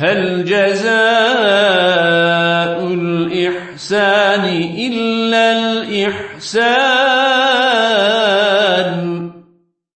هل جزاء الإحسان إلا الإحسان؟